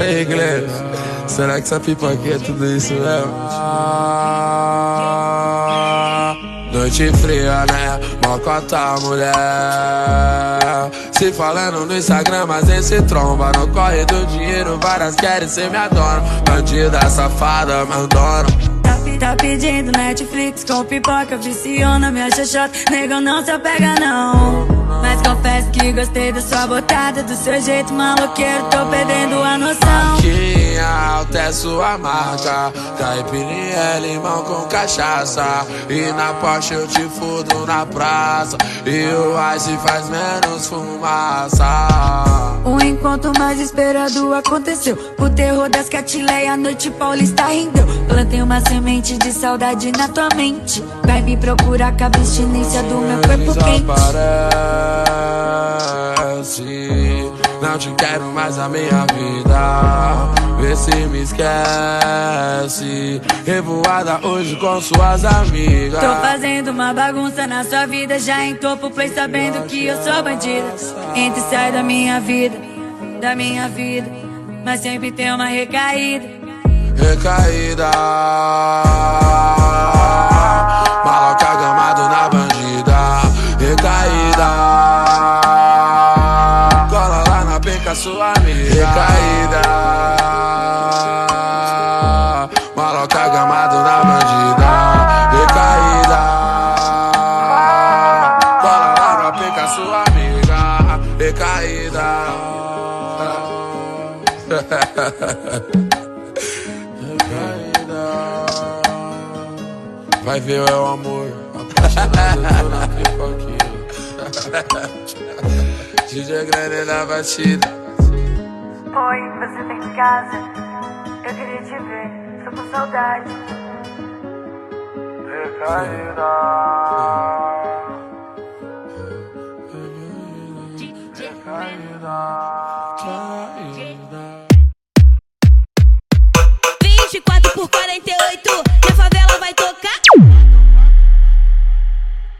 Ei, Glenn, será que essa pipa aqui é tudo isso mesmo? Noite fria, né? Mocota, mulher. Se falando no Instagram, mas esse tromba. No corre do dinheiro, várias querem ser minha dona. Bandida, safada, mandona. Tá, tá pedindo Netflix com pipoca, viciona, acha chata. Nego, não se apega, não. Gostei da sua botada, do seu jeito maloqueiro, tô perdendo a noção. Em alta é sua marca, caipirinha é limão com cachaça. E na Porsche eu te fudo na praça, e o ice faz menos fumaça. O encontro mais esperado aconteceu. O terror das catileias, a noite paulista rendeu. Plantei uma semente de saudade na tua mente. Vai me procurar com a abstinência do meu corpo quente. Não te quero mais a minha vida. Vê se me esquece. Revoada hoje com suas amigas. Tô fazendo uma bagunça na sua vida. Já entrou pro play sabendo que eu sou bandida. Entra e sai da minha vida, da minha vida. Mas sempre tem uma recaída. Recaída. Na penca sua amiga. Recaída. Maloca gamado na bandida. Recaída. Cola lá na penca sua amiga. Recaída. Vai ver é o amor Apaixonado na pipoquinha DJ Grande na batida Oi, você tá em casa? Eu queria te ver, tô com saudade. Recaída. Recaída.